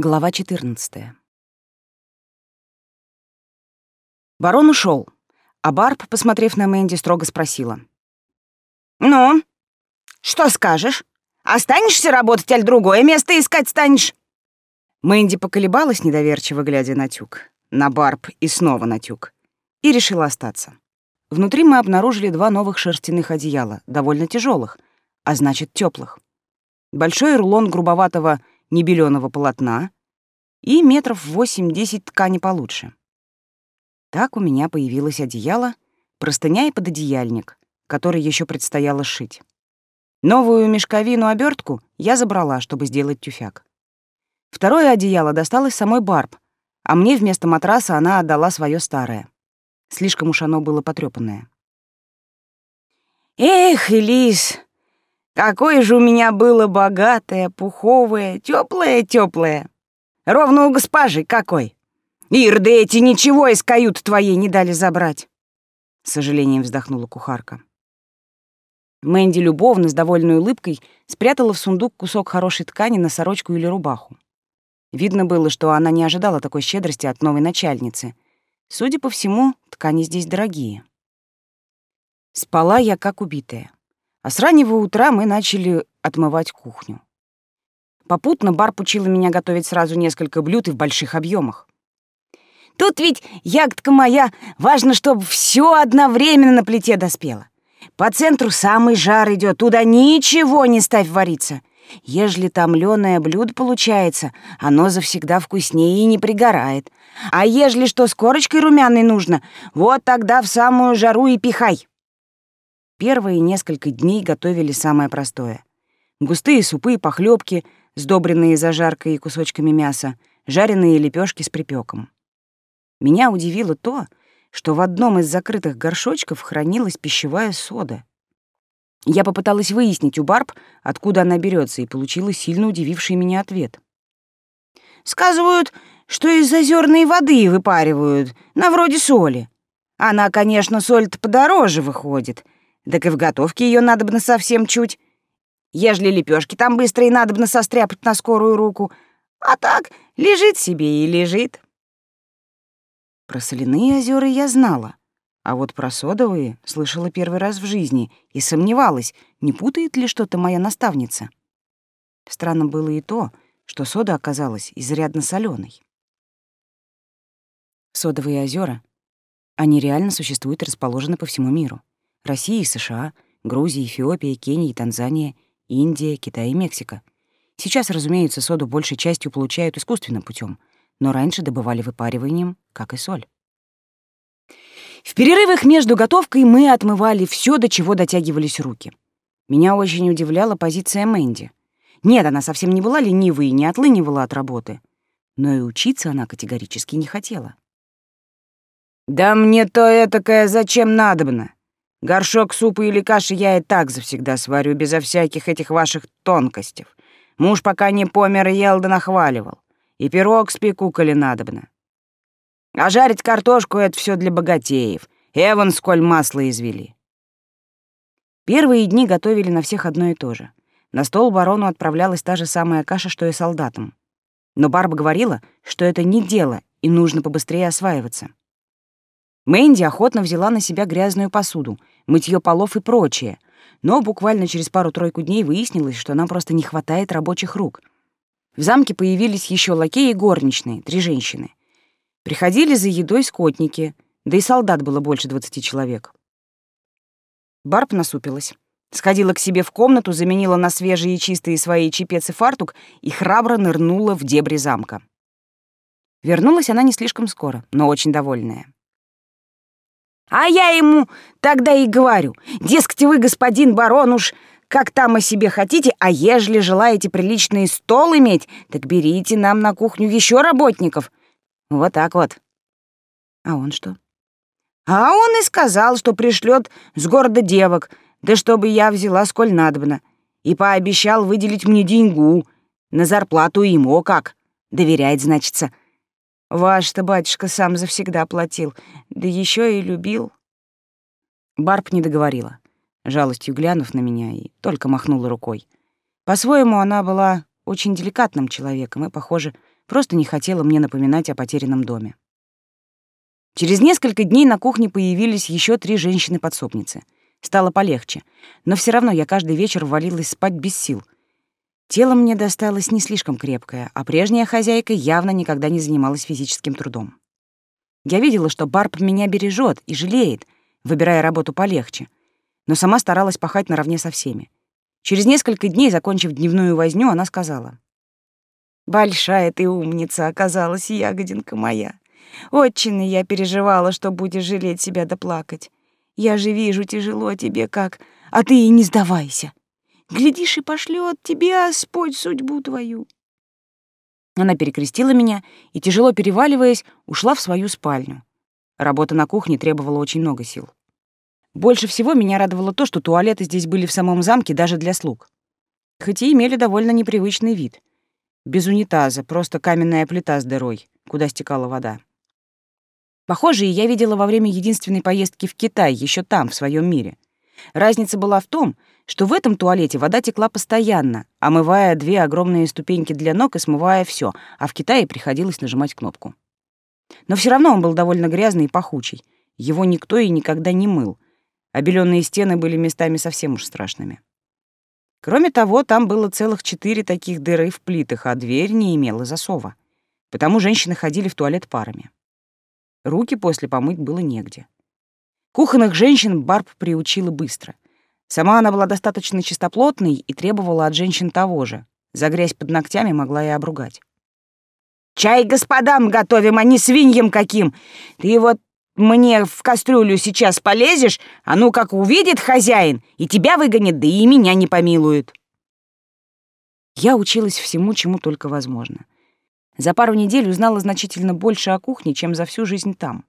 Глава 14. Барон ушел, а Барб, посмотрев на Мэнди, строго спросила. «Ну, что скажешь? Останешься работать, аль другое место искать станешь?» Мэнди поколебалась, недоверчиво глядя на тюк, на Барб и снова на тюк, и решила остаться. Внутри мы обнаружили два новых шерстяных одеяла, довольно тяжелых, а значит, теплых. Большой рулон грубоватого небелёного полотна и метров восемь-десять ткани получше. Так у меня появилось одеяло, простыня и пододеяльник, который еще предстояло сшить. Новую мешковину обертку я забрала, чтобы сделать тюфяк. Второе одеяло досталось самой Барб, а мне вместо матраса она отдала свое старое. Слишком уж оно было потрёпанное. «Эх, Элис, Какое же у меня было богатое, пуховое, теплое, теплое. Ровно у госпожи какой. Ирды эти ничего из кают твоей не дали забрать. С сожалением вздохнула кухарка. Мэнди любовно, с довольной улыбкой, спрятала в сундук кусок хорошей ткани на сорочку или рубаху. Видно было, что она не ожидала такой щедрости от новой начальницы. Судя по всему, ткани здесь дорогие. Спала я как убитая. А с раннего утра мы начали отмывать кухню. Попутно бар учила меня готовить сразу несколько блюд и в больших объемах. Тут ведь, ягодка моя, важно, чтобы все одновременно на плите доспело. По центру самый жар идет, туда ничего не ставь вариться. Ежели томлёное блюдо получается, оно завсегда вкуснее и не пригорает. А ежели что с корочкой румяной нужно, вот тогда в самую жару и пихай. Первые несколько дней готовили самое простое. Густые супы и похлебки, сдобренные зажаркой и кусочками мяса, жареные лепешки с припеком. Меня удивило то, что в одном из закрытых горшочков хранилась пищевая сода. Я попыталась выяснить у Барб, откуда она берется, и получила сильно удививший меня ответ. «Сказывают, что из озерной воды выпаривают, на вроде соли. Она, конечно, соль-то подороже выходит, так и в готовке ее надобно совсем чуть. Ежели лепешки там быстро и надобно состряпать на скорую руку. А так, лежит себе и лежит. Про соляные озера я знала, а вот про содовые слышала первый раз в жизни и сомневалась, не путает ли что-то моя наставница. Странно было и то, что сода оказалась изрядно соленой. Содовые озера, они реально существуют и расположены по всему миру. Россия и США, Грузия, Эфиопия, Кения и Танзания, Индия, Китай и Мексика. Сейчас, разумеется, соду большей частью получают искусственным путем, но раньше добывали выпариванием, как и соль. В перерывах между готовкой мы отмывали все, до чего дотягивались руки. Меня очень удивляла позиция Мэнди. Нет, она совсем не была ленивой и не отлынивала от работы. Но и учиться она категорически не хотела. «Да мне то этакое зачем надобно? Горшок супа или каши я и так завсегда сварю, безо всяких этих ваших тонкостей. Муж пока не помер ел да нахваливал. И пирог спеку, коли надобно. А жарить картошку — это все для богатеев. Эван сколь масло извели. Первые дни готовили на всех одно и то же. На стол барону отправлялась та же самая каша, что и солдатам. Но Барба говорила, что это не дело, и нужно побыстрее осваиваться. Мэнди охотно взяла на себя грязную посуду, мытье полов и прочее, но буквально через пару-тройку дней выяснилось, что нам просто не хватает рабочих рук. В замке появились еще лакеи и горничные, три женщины. Приходили за едой скотники, да и солдат было больше двадцати человек. Барб насупилась. Сходила к себе в комнату, заменила на свежие и чистые свои чепец и фартук и храбро нырнула в дебри замка. Вернулась она не слишком скоро, но очень довольная. А я ему тогда и говорю, дескать, вы, господин барон, уж как там о себе хотите, а ежели желаете приличный стол иметь, так берите нам на кухню еще работников. Вот так вот. А он что? А он и сказал, что пришлет с города девок, да чтобы я взяла сколь надобно, и пообещал выделить мне деньгу на зарплату ему, как. Доверяет, значится. Ваш-то батюшка сам завсегда платил, да еще и любил. Барб не договорила, жалостью глянув на меня, и только махнула рукой. По-своему, она была очень деликатным человеком и, похоже, просто не хотела мне напоминать о потерянном доме. Через несколько дней на кухне появились еще три женщины-подсобницы. Стало полегче, но все равно я каждый вечер валилась спать без сил. Тело мне досталось не слишком крепкое, а прежняя хозяйка явно никогда не занималась физическим трудом. Я видела, что Барб меня бережет и жалеет, выбирая работу полегче, но сама старалась пахать наравне со всеми. Через несколько дней, закончив дневную возню, она сказала. «Большая ты умница оказалась, ягодинка моя. Очень я переживала, что будешь жалеть себя да плакать. Я же вижу, тяжело тебе как, а ты и не сдавайся. Глядишь, и пошлет тебе Господь судьбу твою». Она перекрестила меня и, тяжело переваливаясь, ушла в свою спальню. Работа на кухне требовала очень много сил. Больше всего меня радовало то, что туалеты здесь были в самом замке даже для слуг. Хоть и имели довольно непривычный вид. Без унитаза, просто каменная плита с дырой, куда стекала вода. Похожие я видела во время единственной поездки в Китай, еще там, в своем мире. Разница была в том, что в этом туалете вода текла постоянно, омывая две огромные ступеньки для ног и смывая все, а в Китае приходилось нажимать кнопку. Но все равно он был довольно грязный и пахучий. Его никто и никогда не мыл, Обеленные стены были местами совсем уж страшными. Кроме того, там было целых четыре таких дыры в плитах, а дверь не имела засова. Потому женщины ходили в туалет парами. Руки после помыть было негде. Кухонных женщин Барб приучила быстро. Сама она была достаточно чистоплотной и требовала от женщин того же. За грязь под ногтями могла и обругать. «Чай господам готовим, а не свиньям каким! Ты вот мне в кастрюлю сейчас полезешь, а ну как увидит хозяин, и тебя выгонит, да и меня не помилует. Я училась всему, чему только возможно. За пару недель узнала значительно больше о кухне, чем за всю жизнь там.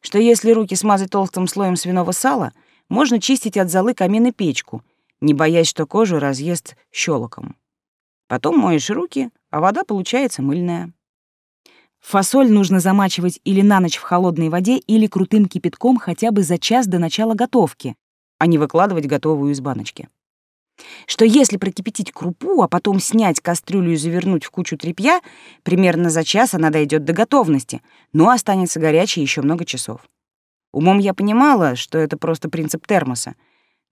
Что если руки смазать толстым слоем свиного сала, можно чистить от золы камин и печку, не боясь, что кожу разъест щелоком. Потом моешь руки, а вода получается мыльная. Фасоль нужно замачивать или на ночь в холодной воде, или крутым кипятком хотя бы за час до начала готовки, а не выкладывать готовую из баночки. Что если прокипятить крупу, а потом снять кастрюлю и завернуть в кучу тряпья, примерно за час она дойдет до готовности, но останется горячей еще много часов. Умом я понимала, что это просто принцип термоса,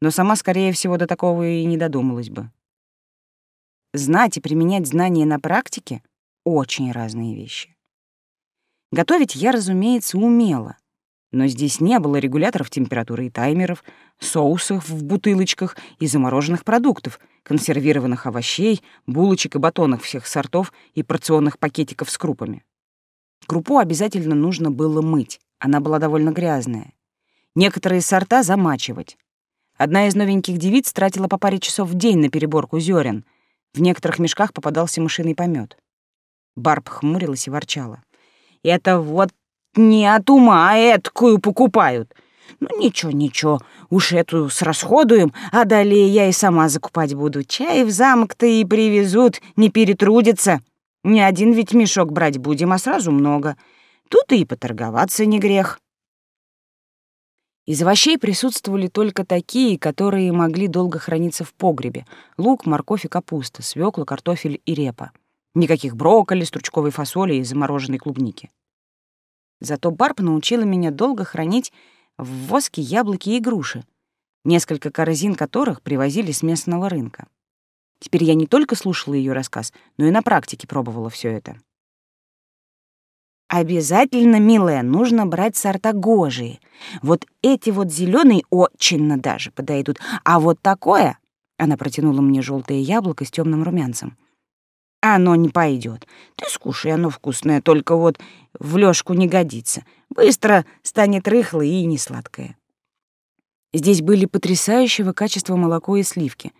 но сама, скорее всего, до такого и не додумалась бы. Знать и применять знания на практике — очень разные вещи. Готовить я, разумеется, умела. Но здесь не было регуляторов температуры и таймеров, соусов в бутылочках и замороженных продуктов, консервированных овощей, булочек и батонов всех сортов и порционных пакетиков с крупами. Крупу обязательно нужно было мыть, она была довольно грязная. Некоторые сорта замачивать. Одна из новеньких девиц тратила по паре часов в день на переборку зерен. В некоторых мешках попадался мышиный помет. Барб хмурилась и ворчала. Это вот не от ума, а эткую покупают. Ну, ничего, ничего, уж эту срасходуем, а далее я и сама закупать буду. Чай в замок-то и привезут, не перетрудятся. Не один ведь мешок брать будем, а сразу много. Тут и поторговаться не грех. Из овощей присутствовали только такие, которые могли долго храниться в погребе. Лук, морковь и капуста, свекла, картофель и репа. Никаких брокколи, стручковой фасоли и замороженной клубники. Зато Барб научила меня долго хранить в воске яблоки и груши, несколько корзин которых привозили с местного рынка. Теперь я не только слушала ее рассказ, но и на практике пробовала все это. Обязательно, милая, нужно брать сорта гожие. Вот эти вот зеленые очень даже подойдут, а вот такое, она протянула мне желтое яблоко с темным румянцем. Оно не пойдет. Ты скушай, оно вкусное, только вот в лёжку не годится. Быстро станет рыхлое и несладкое. Здесь были потрясающего качества молоко и сливки.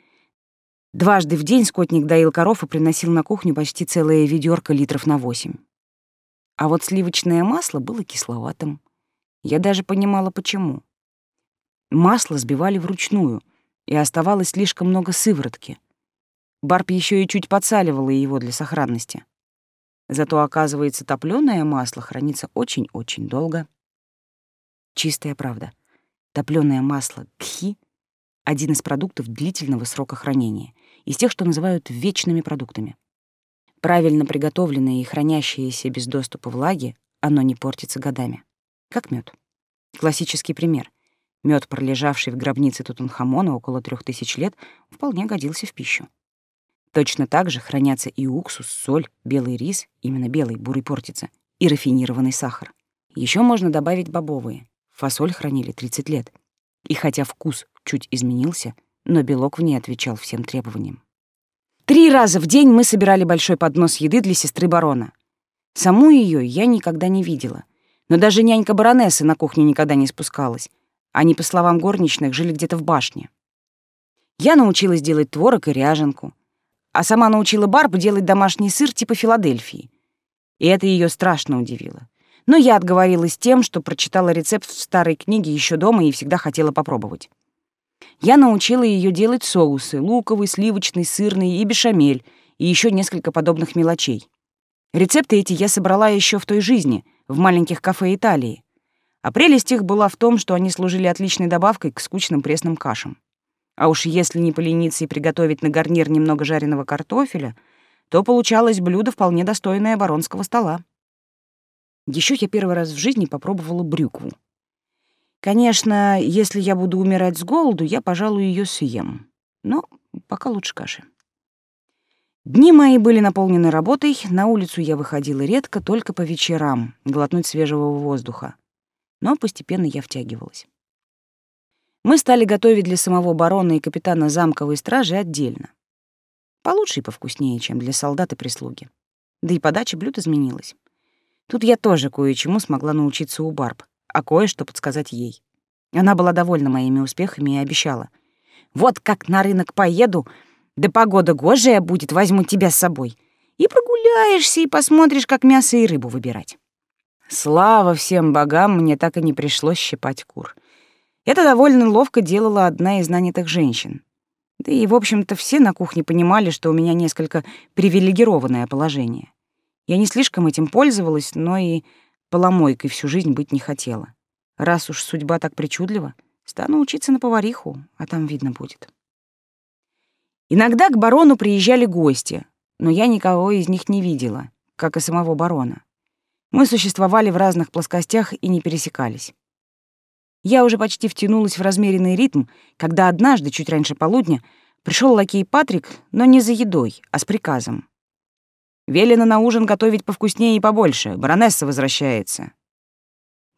Дважды в день скотник доил коров и приносил на кухню почти целое ведерко литров на восемь. А вот сливочное масло было кисловатым. Я даже понимала, почему. Масло сбивали вручную, и оставалось слишком много сыворотки — Барб еще и чуть подсаливала его для сохранности. Зато, оказывается, топленое масло хранится очень-очень долго. Чистая правда. Топленое масло кхи — один из продуктов длительного срока хранения, из тех, что называют вечными продуктами. Правильно приготовленное и хранящееся без доступа влаги, оно не портится годами. Как мед. Классический пример. Мед, пролежавший в гробнице Тутанхамона около трех тысяч лет, вполне годился в пищу. Точно так же хранятся и уксус, соль, белый рис, именно белый, бурый портится, и рафинированный сахар. Еще можно добавить бобовые. Фасоль хранили 30 лет. И хотя вкус чуть изменился, но белок в ней отвечал всем требованиям. Три раза в день мы собирали большой поднос еды для сестры барона. Саму ее я никогда не видела. Но даже нянька баронессы на кухне никогда не спускалась. Они, по словам горничных, жили где-то в башне. Я научилась делать творог и ряженку, а сама научила Барбу делать домашний сыр типа Филадельфии. И это ее страшно удивило. Но я отговорилась тем, что прочитала рецепт в старой книге еще дома и всегда хотела попробовать. Я научила ее делать соусы — луковый, сливочный, сырный и бешамель, и еще несколько подобных мелочей. Рецепты эти я собрала еще в той жизни, в маленьких кафе Италии. А прелесть их была в том, что они служили отличной добавкой к скучным пресным кашам. А уж если не полениться и приготовить на гарнир немного жареного картофеля, то получалось блюдо вполне достойное баронского стола. Еще я первый раз в жизни попробовала брюкву. Конечно, если я буду умирать с голоду, я, пожалуй, ее съем. Но пока лучше каши. Дни мои были наполнены работой, на улицу я выходила редко, только по вечерам, глотнуть свежего воздуха. Но постепенно я втягивалась. Мы стали готовить для самого барона и капитана замковой стражи отдельно. Получше и повкуснее, чем для солдат и прислуги. Да и подача блюд изменилась. Тут я тоже кое-чему смогла научиться у Барб, а кое-что подсказать ей. Она была довольна моими успехами и обещала. «Вот как на рынок поеду, да погода гожая будет, возьму тебя с собой. И прогуляешься, и посмотришь, как мясо и рыбу выбирать». Слава всем богам, мне так и не пришлось щипать кур. Это довольно ловко делала одна из нанятых женщин. Да и, в общем-то, все на кухне понимали, что у меня несколько привилегированное положение. Я не слишком этим пользовалась, но и поломойкой всю жизнь быть не хотела. Раз уж судьба так причудлива, стану учиться на повариху, а там видно будет. Иногда к барону приезжали гости, но я никого из них не видела, как и самого барона. Мы существовали в разных плоскостях и не пересекались. Я уже почти втянулась в размеренный ритм, когда однажды, чуть раньше полудня, пришел лакей Патрик, но не за едой, а с приказом. «Велено на ужин готовить повкуснее и побольше. Баронесса возвращается».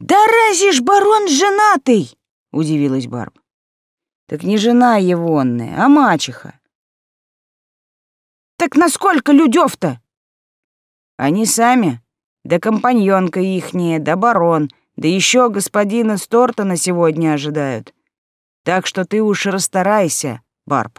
«Да разве ж барон женатый?» — удивилась Барб. «Так не жена егонная, а мачеха». «Так насколько людёв-то?» «Они сами, да компаньонка ихняя, да барон, да еще господина Стортона сегодня ожидают. Так что ты уж расстарайся, Барб.